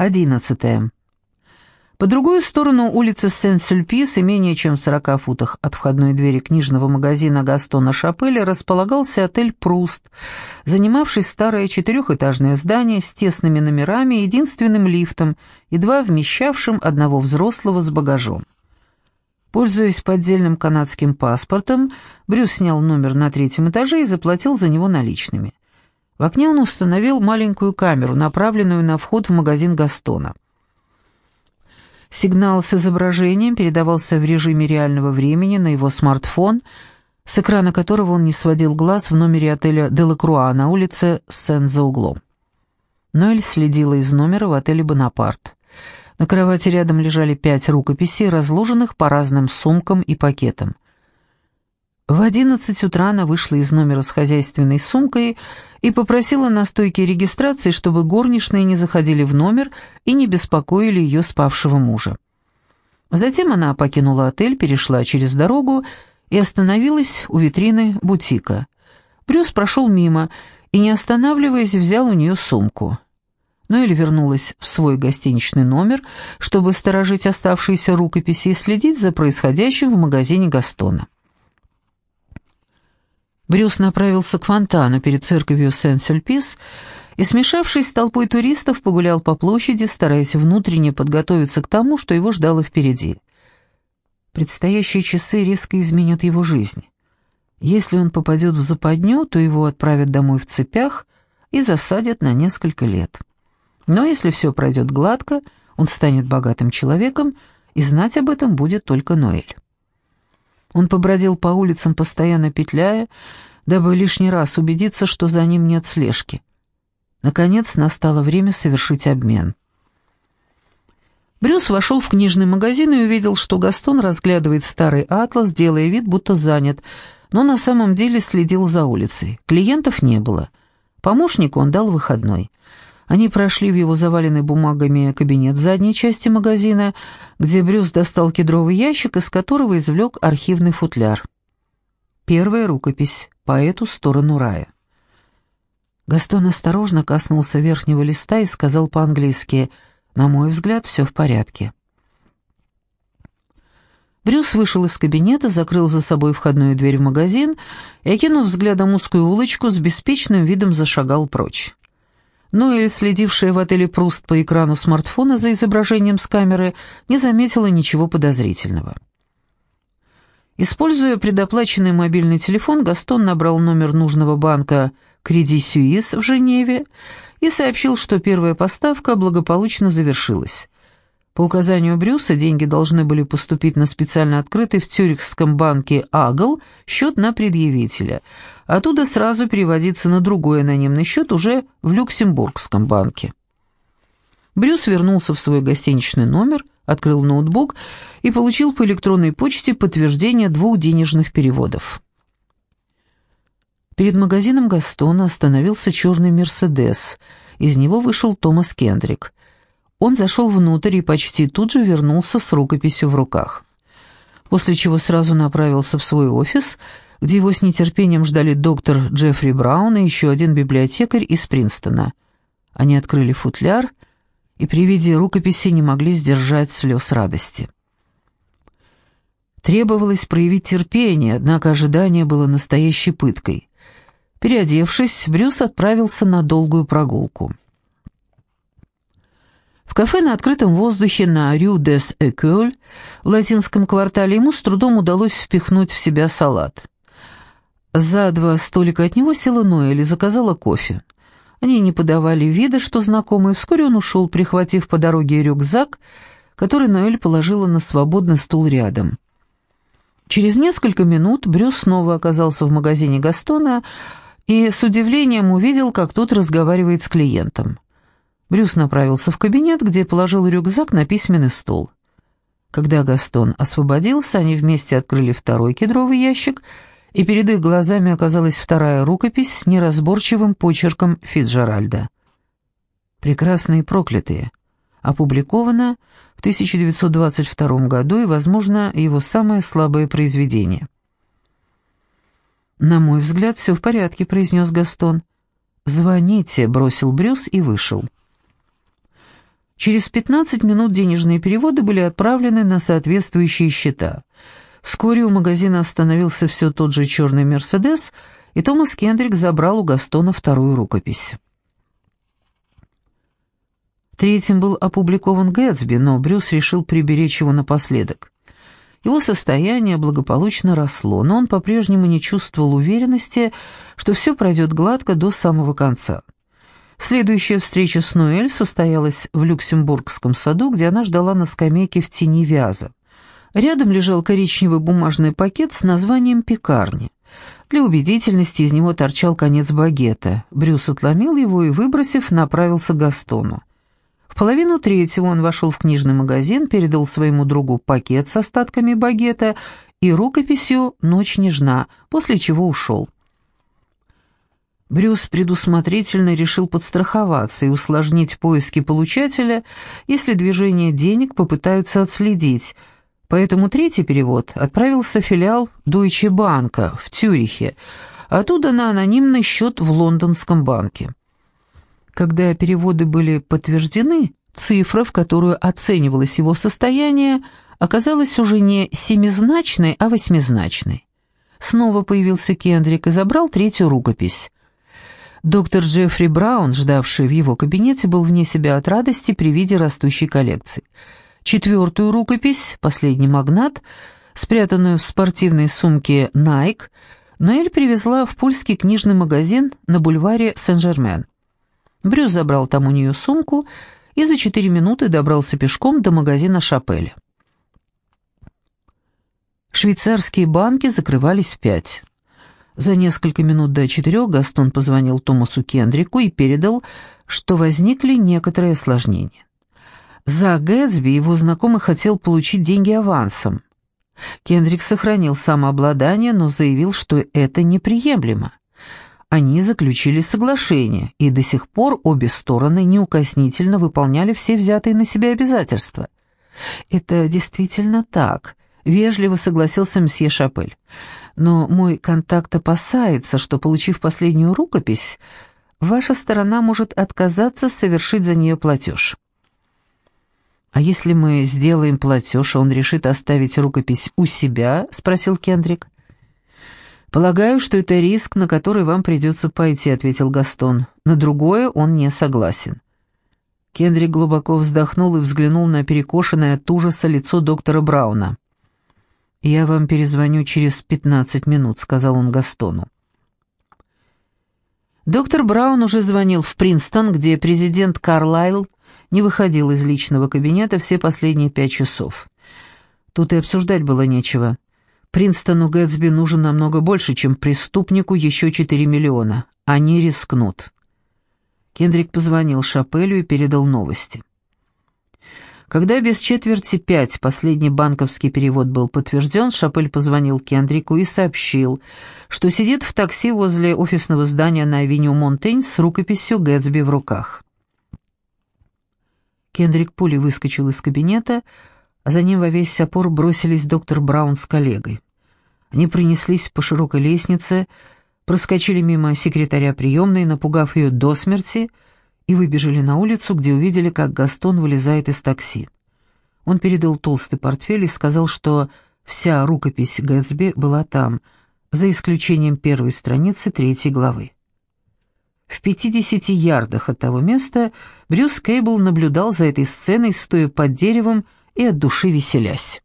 11. По другую сторону улицы Сен-Сюльпис и менее чем в 40 футах от входной двери книжного магазина Гастона Шапеля располагался отель «Пруст», занимавший старое четырехэтажное здание с тесными номерами и единственным лифтом, едва вмещавшим одного взрослого с багажом. Пользуясь поддельным канадским паспортом, Брюс снял номер на третьем этаже и заплатил за него наличными. В окне он установил маленькую камеру, направленную на вход в магазин Гастона. Сигнал с изображением передавался в режиме реального времени на его смартфон, с экрана которого он не сводил глаз в номере отеля «Делакруа» на улице Сен за углом. Ноэль следила из номера в отеле «Бонапарт». На кровати рядом лежали пять рукописей, разложенных по разным сумкам и пакетам. В одиннадцать утра она вышла из номера с хозяйственной сумкой и попросила на стойке регистрации, чтобы горничные не заходили в номер и не беспокоили ее спавшего мужа. Затем она покинула отель, перешла через дорогу и остановилась у витрины бутика. Брюс прошел мимо и, не останавливаясь, взял у нее сумку. Ноэль вернулась в свой гостиничный номер, чтобы сторожить оставшиеся рукописи и следить за происходящим в магазине Гастона. Брюс направился к фонтану перед церковью Сен-Сюльпис и, смешавшись с толпой туристов, погулял по площади, стараясь внутренне подготовиться к тому, что его ждало впереди. Предстоящие часы резко изменят его жизнь. Если он попадет в западню, то его отправят домой в цепях и засадят на несколько лет. Но если все пройдет гладко, он станет богатым человеком, и знать об этом будет только Ноэль. Он побродил по улицам, постоянно петляя, дабы лишний раз убедиться, что за ним нет слежки. Наконец настало время совершить обмен. Брюс вошел в книжный магазин и увидел, что Гастон разглядывает старый атлас, делая вид, будто занят, но на самом деле следил за улицей. Клиентов не было. Помощнику он дал выходной. Они прошли в его заваленный бумагами кабинет в задней части магазина, где Брюс достал кедровый ящик, из которого извлек архивный футляр. Первая рукопись по эту сторону рая. Гастон осторожно коснулся верхнего листа и сказал по-английски «На мой взгляд, все в порядке». Брюс вышел из кабинета, закрыл за собой входную дверь в магазин и, окинув взглядом узкую улочку, с беспечным видом зашагал прочь. Ноэль, следившая в отеле Пруст по экрану смартфона за изображением с камеры, не заметила ничего подозрительного. Используя предоплаченный мобильный телефон, Гастон набрал номер нужного банка «Креди Сюис» в Женеве и сообщил, что первая поставка благополучно завершилась. По указанию Брюса деньги должны были поступить на специально открытый в Цюрихском банке «Агл» счет на предъявителя, оттуда сразу переводиться на другой анонимный счет уже в Люксембургском банке. Брюс вернулся в свой гостиничный номер, открыл ноутбук и получил по электронной почте подтверждение двух денежных переводов. Перед магазином Гастона остановился черный «Мерседес», из него вышел Томас Кендрик – он зашел внутрь и почти тут же вернулся с рукописью в руках. После чего сразу направился в свой офис, где его с нетерпением ждали доктор Джеффри Браун и еще один библиотекарь из Принстона. Они открыли футляр и при виде рукописи не могли сдержать слез радости. Требовалось проявить терпение, однако ожидание было настоящей пыткой. Переодевшись, Брюс отправился на долгую прогулку. В кафе на открытом воздухе на Рю дес Экюль в латинском квартале ему с трудом удалось впихнуть в себя салат. За два столика от него села Ноэль и заказала кофе. Они не подавали вида, что знакомые. Вскоре он ушел, прихватив по дороге рюкзак, который Ноэль положила на свободный стул рядом. Через несколько минут Брюс снова оказался в магазине Гастона и с удивлением увидел, как тот разговаривает с клиентом. Брюс направился в кабинет, где положил рюкзак на письменный стол. Когда Гастон освободился, они вместе открыли второй кедровый ящик, и перед их глазами оказалась вторая рукопись с неразборчивым почерком Фитджеральда. «Прекрасные проклятые» опубликовано в 1922 году и, возможно, его самое слабое произведение. «На мой взгляд, все в порядке», — произнес Гастон. «Звоните», — бросил Брюс и вышел. Через 15 минут денежные переводы были отправлены на соответствующие счета. Вскоре у магазина остановился все тот же черный «Мерседес», и Томас Кендрик забрал у Гастона вторую рукопись. Третьим был опубликован Гэтсби, но Брюс решил приберечь его напоследок. Его состояние благополучно росло, но он по-прежнему не чувствовал уверенности, что все пройдет гладко до самого конца. Следующая встреча с Ноэль состоялась в Люксембургском саду, где она ждала на скамейке в тени вяза. Рядом лежал коричневый бумажный пакет с названием «Пекарни». Для убедительности из него торчал конец багета. Брюс отломил его и, выбросив, направился к Гастону. В половину третьего он вошел в книжный магазин, передал своему другу пакет с остатками багета и рукописью «Ночь нежна», после чего ушел. Брюс предусмотрительно решил подстраховаться и усложнить поиски получателя, если движение денег попытаются отследить, поэтому третий перевод отправился в филиал Deutsche Bank в Тюрихе, оттуда на анонимный счет в лондонском банке. Когда переводы были подтверждены, цифра, в которую оценивалось его состояние, оказалась уже не семизначной, а восьмизначной. Снова появился Кендрик и забрал третью рукопись. Доктор Джеффри Браун, ждавший в его кабинете, был вне себя от радости при виде растущей коллекции. Четвертую рукопись, последний магнат, спрятанную в спортивной сумке Nike, Ноэль привезла в польский книжный магазин на бульваре Сен-Жермен. Брюс забрал там у нее сумку и за четыре минуты добрался пешком до магазина «Шапель». Швейцарские банки закрывались в пять. За несколько минут до четырех Гастон позвонил Томасу Кендрику и передал, что возникли некоторые осложнения. За Гэтсби его знакомый хотел получить деньги авансом. Кендрик сохранил самообладание, но заявил, что это неприемлемо. Они заключили соглашение, и до сих пор обе стороны неукоснительно выполняли все взятые на себя обязательства. «Это действительно так», — вежливо согласился мсье Шапель. «Но мой контакт опасается, что, получив последнюю рукопись, ваша сторона может отказаться совершить за нее платеж». «А если мы сделаем платеж, он решит оставить рукопись у себя?» — спросил Кендрик. «Полагаю, что это риск, на который вам придется пойти», — ответил Гастон. «На другое он не согласен». Кендрик глубоко вздохнул и взглянул на перекошенное от ужаса лицо доктора Брауна. «Я вам перезвоню через пятнадцать минут», — сказал он Гастону. Доктор Браун уже звонил в Принстон, где президент Карлайл не выходил из личного кабинета все последние пять часов. Тут и обсуждать было нечего. Принстону Гэтсби нужен намного больше, чем преступнику еще 4 миллиона. Они рискнут. Кендрик позвонил Шапелю и передал новости. Когда без четверти пять последний банковский перевод был подтвержден, Шапель позвонил Кендрику и сообщил, что сидит в такси возле офисного здания на авеню Монтень с рукописью Гэтсби в руках. Кендрик пулей выскочил из кабинета, а за ним во весь опор бросились доктор Браун с коллегой. Они принеслись по широкой лестнице, проскочили мимо секретаря приемной, напугав ее до смерти, и выбежали на улицу, где увидели, как Гастон вылезает из такси. Он передал толстый портфель и сказал, что вся рукопись Гэтсби была там, за исключением первой страницы третьей главы. В пятидесяти ярдах от того места Брюс Кейбл наблюдал за этой сценой, стоя под деревом и от души веселясь.